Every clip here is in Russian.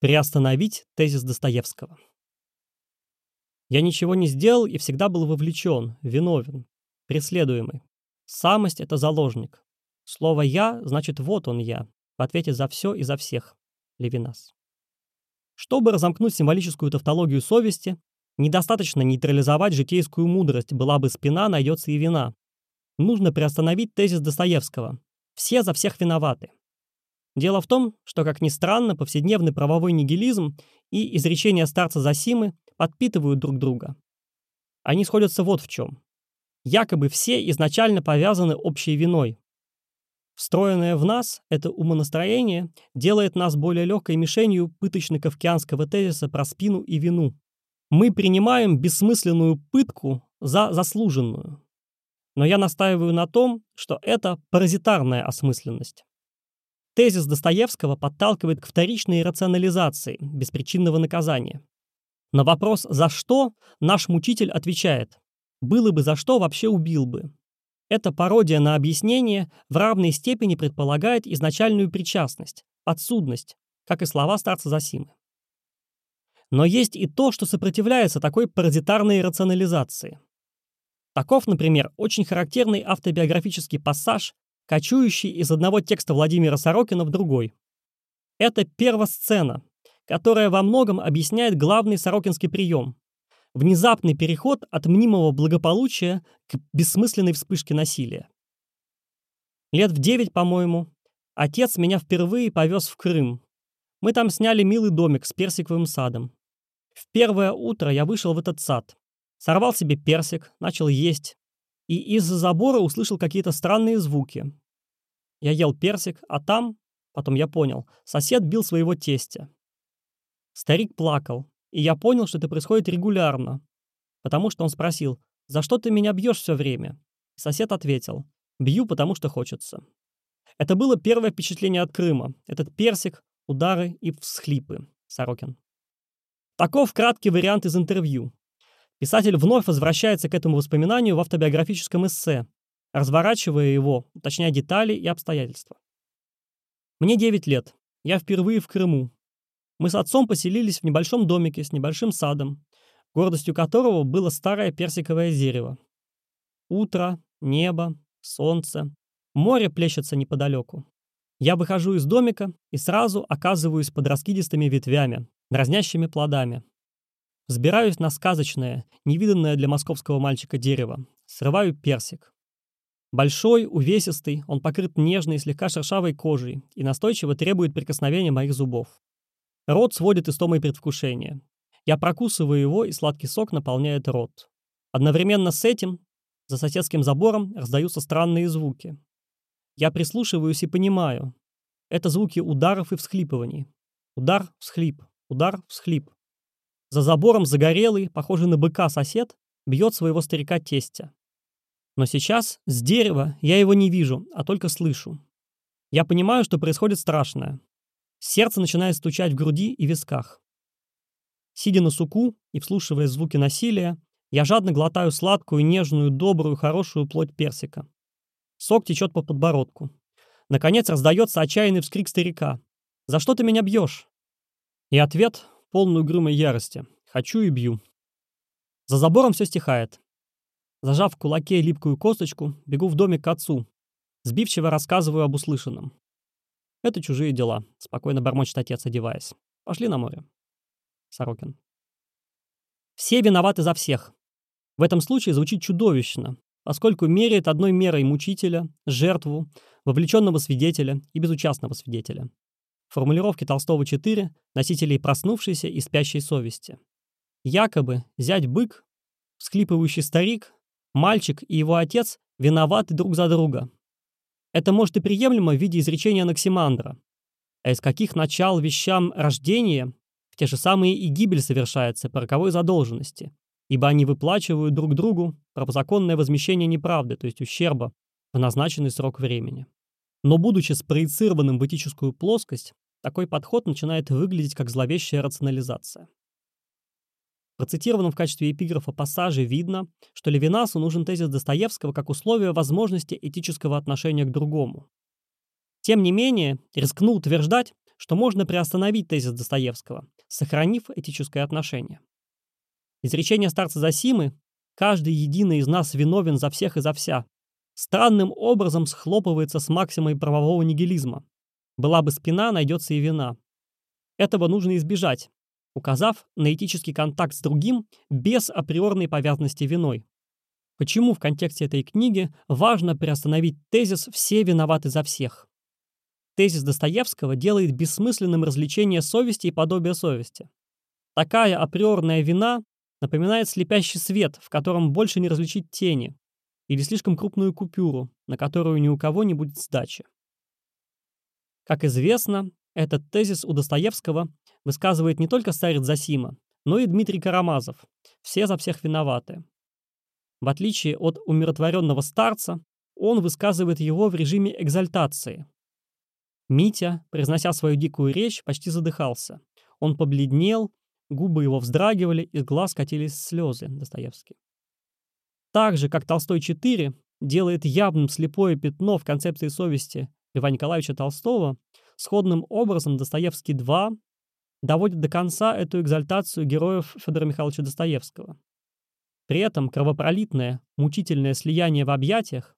Приостановить тезис Достоевского. Я ничего не сделал и всегда был вовлечен, виновен, преследуемый. Самость — это заложник. Слово «я» значит «вот он я», в ответе за все и за всех. Левинас. Чтобы разомкнуть символическую тавтологию совести, недостаточно нейтрализовать житейскую мудрость «была бы спина, найдется и вина». Нужно приостановить тезис Достоевского. Все за всех виноваты. Дело в том, что, как ни странно, повседневный правовой нигилизм и изречения старца Засимы подпитывают друг друга. Они сходятся вот в чем. Якобы все изначально повязаны общей виной. Встроенное в нас это умонастроение делает нас более легкой мишенью пыточно-кавкианского тезиса про спину и вину. Мы принимаем бессмысленную пытку за заслуженную. Но я настаиваю на том, что это паразитарная осмысленность. Тезис Достоевского подталкивает к вторичной рационализации беспричинного наказания. На вопрос «за что?» наш мучитель отвечает «было бы за что, вообще убил бы». Эта пародия на объяснение в равной степени предполагает изначальную причастность, подсудность, как и слова старца Засимы. Но есть и то, что сопротивляется такой паразитарной рационализации. Таков, например, очень характерный автобиографический пассаж кочующий из одного текста Владимира Сорокина в другой. Это первосцена, которая во многом объясняет главный сорокинский прием – внезапный переход от мнимого благополучия к бессмысленной вспышке насилия. Лет в девять, по-моему, отец меня впервые повез в Крым. Мы там сняли милый домик с персиковым садом. В первое утро я вышел в этот сад, сорвал себе персик, начал есть, и из-за забора услышал какие-то странные звуки. Я ел персик, а там, потом я понял, сосед бил своего тестя. Старик плакал, и я понял, что это происходит регулярно, потому что он спросил, «За что ты меня бьешь все время?» Сосед ответил, «Бью, потому что хочется». Это было первое впечатление от Крыма. Этот персик, удары и всхлипы. Сорокин. Таков краткий вариант из интервью. Писатель вновь возвращается к этому воспоминанию в автобиографическом эссе, разворачивая его, уточняя детали и обстоятельства. Мне 9 лет. Я впервые в Крыму. Мы с отцом поселились в небольшом домике с небольшим садом, гордостью которого было старое персиковое дерево. Утро, небо, солнце, море плещется неподалеку. Я выхожу из домика и сразу оказываюсь под раскидистыми ветвями, дразнящими плодами. Взбираюсь на сказочное, невиданное для московского мальчика дерево, срываю персик. Большой, увесистый, он покрыт нежной, слегка шершавой кожей и настойчиво требует прикосновения моих зубов. Рот сводит истомой предвкушения. Я прокусываю его, и сладкий сок наполняет рот. Одновременно с этим за соседским забором раздаются странные звуки. Я прислушиваюсь и понимаю. Это звуки ударов и всхлипываний. Удар, всхлип, удар, всхлип. За забором загорелый, похожий на быка сосед, бьет своего старика тестя. Но сейчас с дерева я его не вижу, а только слышу. Я понимаю, что происходит страшное. Сердце начинает стучать в груди и висках. Сидя на суку и вслушивая звуки насилия, я жадно глотаю сладкую, нежную, добрую, хорошую плоть персика. Сок течет по подбородку. Наконец раздается отчаянный вскрик старика. «За что ты меня бьешь?» И ответ, полный угрюмой ярости. «Хочу и бью». За забором все стихает. Зажав в кулаке липкую косточку, бегу в домик к отцу. Сбивчиво рассказываю об услышанном. «Это чужие дела», — спокойно бормочет отец, одеваясь. «Пошли на море». Сорокин. Все виноваты за всех. В этом случае звучит чудовищно, поскольку меряет одной мерой мучителя, жертву, вовлеченного свидетеля и безучастного свидетеля. Формулировки Толстого 4 носителей проснувшейся и спящей совести. Якобы зять-бык, всхлипывающий старик, Мальчик и его отец виноваты друг за друга. Это может и приемлемо в виде изречения Анаксимандра. А из каких начал вещам рождения в те же самые и гибель совершается по роковой задолженности, ибо они выплачивают друг другу правозаконное возмещение неправды, то есть ущерба, в назначенный срок времени. Но будучи спроецированным в этическую плоскость, такой подход начинает выглядеть как зловещая рационализация процитированном в качестве эпиграфа пассаже видно, что Левинасу нужен тезис Достоевского как условие возможности этического отношения к другому. Тем не менее, рискну утверждать, что можно приостановить тезис Достоевского, сохранив этическое отношение. Изречение старца Засимы «Каждый единый из нас виновен за всех и за вся» странным образом схлопывается с максимой правового нигилизма. Была бы спина, найдется и вина. Этого нужно избежать, указав на этический контакт с другим без априорной повязанности виной. Почему в контексте этой книги важно приостановить тезис «все виноваты за всех»? Тезис Достоевского делает бессмысленным развлечение совести и подобие совести. Такая априорная вина напоминает слепящий свет, в котором больше не различить тени, или слишком крупную купюру, на которую ни у кого не будет сдачи. Как известно, этот тезис у Достоевского высказывает не только старец Засима, но и Дмитрий Карамазов. Все за всех виноваты. В отличие от умиротворенного старца, он высказывает его в режиме экзальтации. Митя, произнося свою дикую речь, почти задыхался. Он побледнел, губы его вздрагивали, из глаз катились слезы, Достоевский. Так же, как Толстой 4 делает явным слепое пятно в концепции совести Льва Николаевича Толстого, сходным образом Достоевский 2 доводит до конца эту экзальтацию героев Федора Михайловича Достоевского. При этом кровопролитное, мучительное слияние в объятиях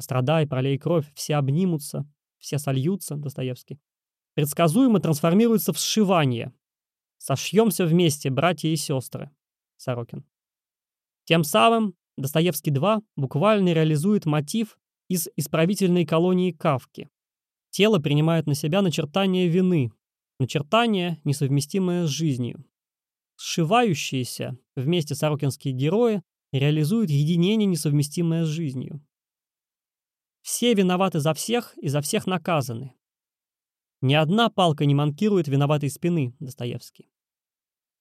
«Страдай, пролей кровь, все обнимутся, все сольются» Достоевский, предсказуемо трансформируется в сшивание. «Сошьемся вместе, братья и сестры» Сорокин. Тем самым Достоевский 2 буквально реализует мотив из исправительной колонии Кавки. Тело принимает на себя начертание вины, начертание, несовместимое с жизнью. Сшивающиеся вместе сорокинские герои реализуют единение, несовместимое с жизнью. Все виноваты за всех и за всех наказаны. Ни одна палка не манкирует виноватой спины, Достоевский.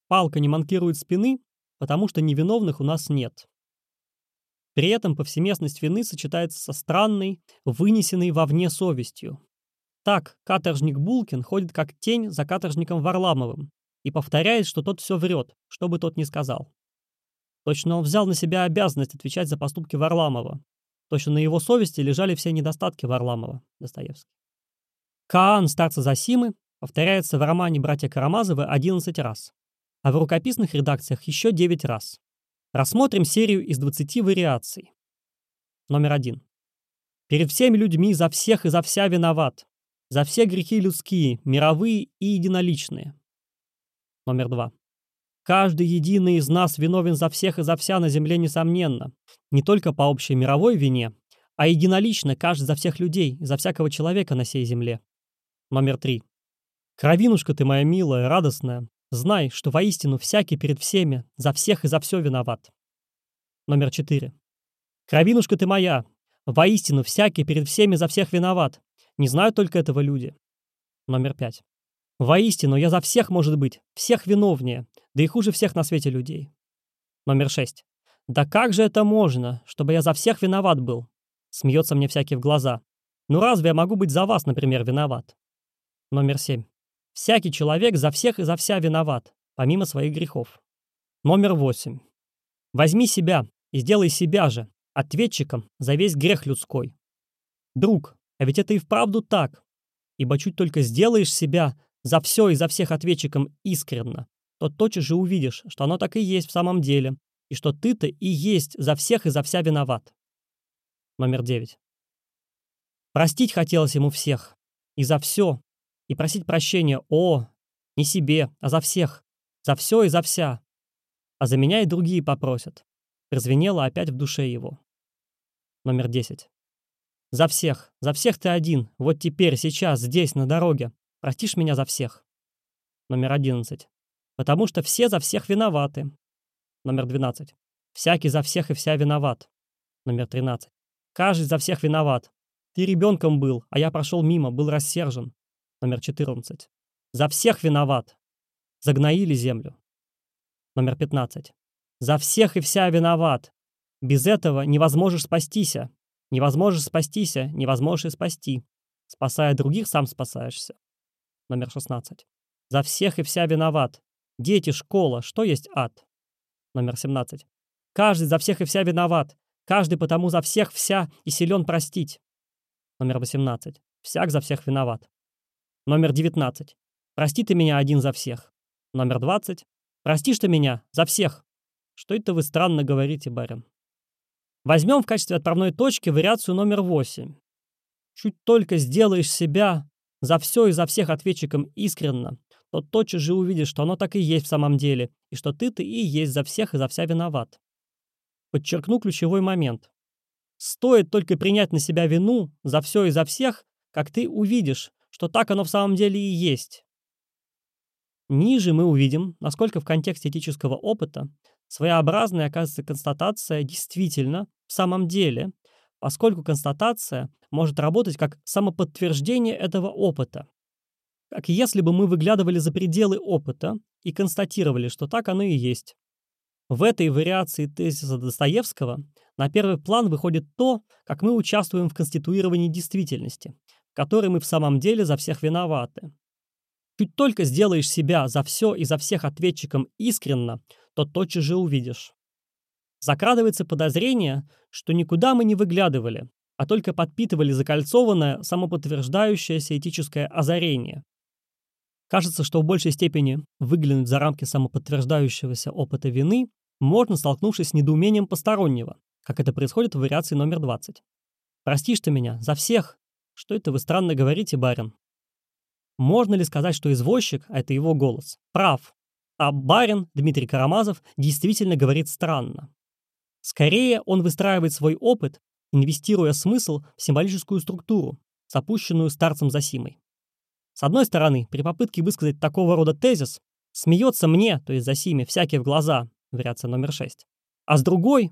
Палка не манкирует спины, потому что невиновных у нас нет. При этом повсеместность вины сочетается со странной, вынесенной вовне совестью. Так каторжник Булкин ходит как тень за каторжником Варламовым и повторяет, что тот все врет, что бы тот ни сказал. Точно он взял на себя обязанность отвечать за поступки Варламова. Точно на его совести лежали все недостатки Варламова, Достоевский. Каан старца Засимы повторяется в романе «Братья Карамазовы» 11 раз, а в рукописных редакциях еще 9 раз. Рассмотрим серию из 20 вариаций. Номер один. Перед всеми людьми за всех и за вся виноват. За все грехи людские, мировые и единоличные. Номер два. Каждый единый из нас виновен за всех и за вся на земле, несомненно. Не только по общей мировой вине, а единолично каждый за всех людей, за всякого человека на сей земле. Номер три. Кровинушка ты моя милая, радостная, Знай, что воистину всякий перед всеми, за всех и за все виноват. Номер четыре. Кровинушка ты моя, воистину всякий перед всеми за всех виноват. Не знают только этого люди. Номер пять. Воистину я за всех, может быть, всех виновнее, да и хуже всех на свете людей. Номер шесть. Да как же это можно, чтобы я за всех виноват был? Смеется мне всякий в глаза. Ну разве я могу быть за вас, например, виноват? Номер семь. Всякий человек за всех и за вся виноват, помимо своих грехов. Номер восемь. Возьми себя и сделай себя же ответчиком за весь грех людской. Друг, а ведь это и вправду так. Ибо чуть только сделаешь себя за все и за всех ответчиком искренно, то тотчас же увидишь, что оно так и есть в самом деле, и что ты-то и есть за всех и за вся виноват. Номер девять. Простить хотелось ему всех. И за все, и просить прощения о, не себе, а за всех, за все и за вся. А за меня и другие попросят. Прозвенело опять в душе его. Номер 10. За всех, за всех ты один, вот теперь, сейчас, здесь, на дороге. Простишь меня за всех. Номер 11. Потому что все за всех виноваты. Номер 12. Всякий за всех и вся виноват. Номер 13. Каждый за всех виноват. Ты ребенком был, а я прошел мимо, был рассержен номер 14. За всех виноват. Загноили землю. Номер 15. За всех и вся виноват. Без этого невозможно спастися. Невозможно спастися, невозможно и спасти. Спасая других, сам спасаешься. Номер 16. За всех и вся виноват. Дети, школа, что есть ад? Номер 17. Каждый за всех и вся виноват. Каждый потому за всех вся и силен простить. Номер 18. Всяк за всех виноват. Номер 19. Прости ты меня один за всех. Номер 20. Простишь ты меня за всех. Что это вы странно говорите, барин? Возьмем в качестве отправной точки вариацию номер 8. Чуть только сделаешь себя за все и за всех ответчиком искренно, то тотчас же увидишь, что оно так и есть в самом деле, и что ты-то и есть за всех и за вся виноват. Подчеркну ключевой момент. Стоит только принять на себя вину за все и за всех, как ты увидишь, что так оно в самом деле и есть. Ниже мы увидим, насколько в контексте этического опыта своеобразная оказывается констатация действительно в самом деле, поскольку констатация может работать как самоподтверждение этого опыта. Как если бы мы выглядывали за пределы опыта и констатировали, что так оно и есть. В этой вариации тезиса Достоевского на первый план выходит то, как мы участвуем в конституировании действительности, в которой мы в самом деле за всех виноваты. Чуть только сделаешь себя за все и за всех ответчиком искренно, то тотчас же увидишь. Закрадывается подозрение, что никуда мы не выглядывали, а только подпитывали закольцованное, самоподтверждающееся этическое озарение. Кажется, что в большей степени выглянуть за рамки самоподтверждающегося опыта вины можно, столкнувшись с недоумением постороннего, как это происходит в вариации номер 20. «Простишь ты меня за всех? Что это вы странно говорите, барин?» Можно ли сказать, что извозчик, а это его голос, прав, а барин Дмитрий Карамазов действительно говорит странно? Скорее, он выстраивает свой опыт, инвестируя смысл в символическую структуру, запущенную старцем Засимой. С одной стороны, при попытке высказать такого рода тезис, смеется мне, то есть Засиме, всякий в глаза, вариация номер 6. А с другой,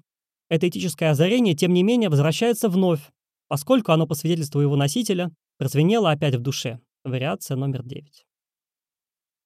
это этическое озарение, тем не менее, возвращается вновь, поскольку оно, по свидетельству его носителя, прозвенело опять в душе. Вариация номер 9.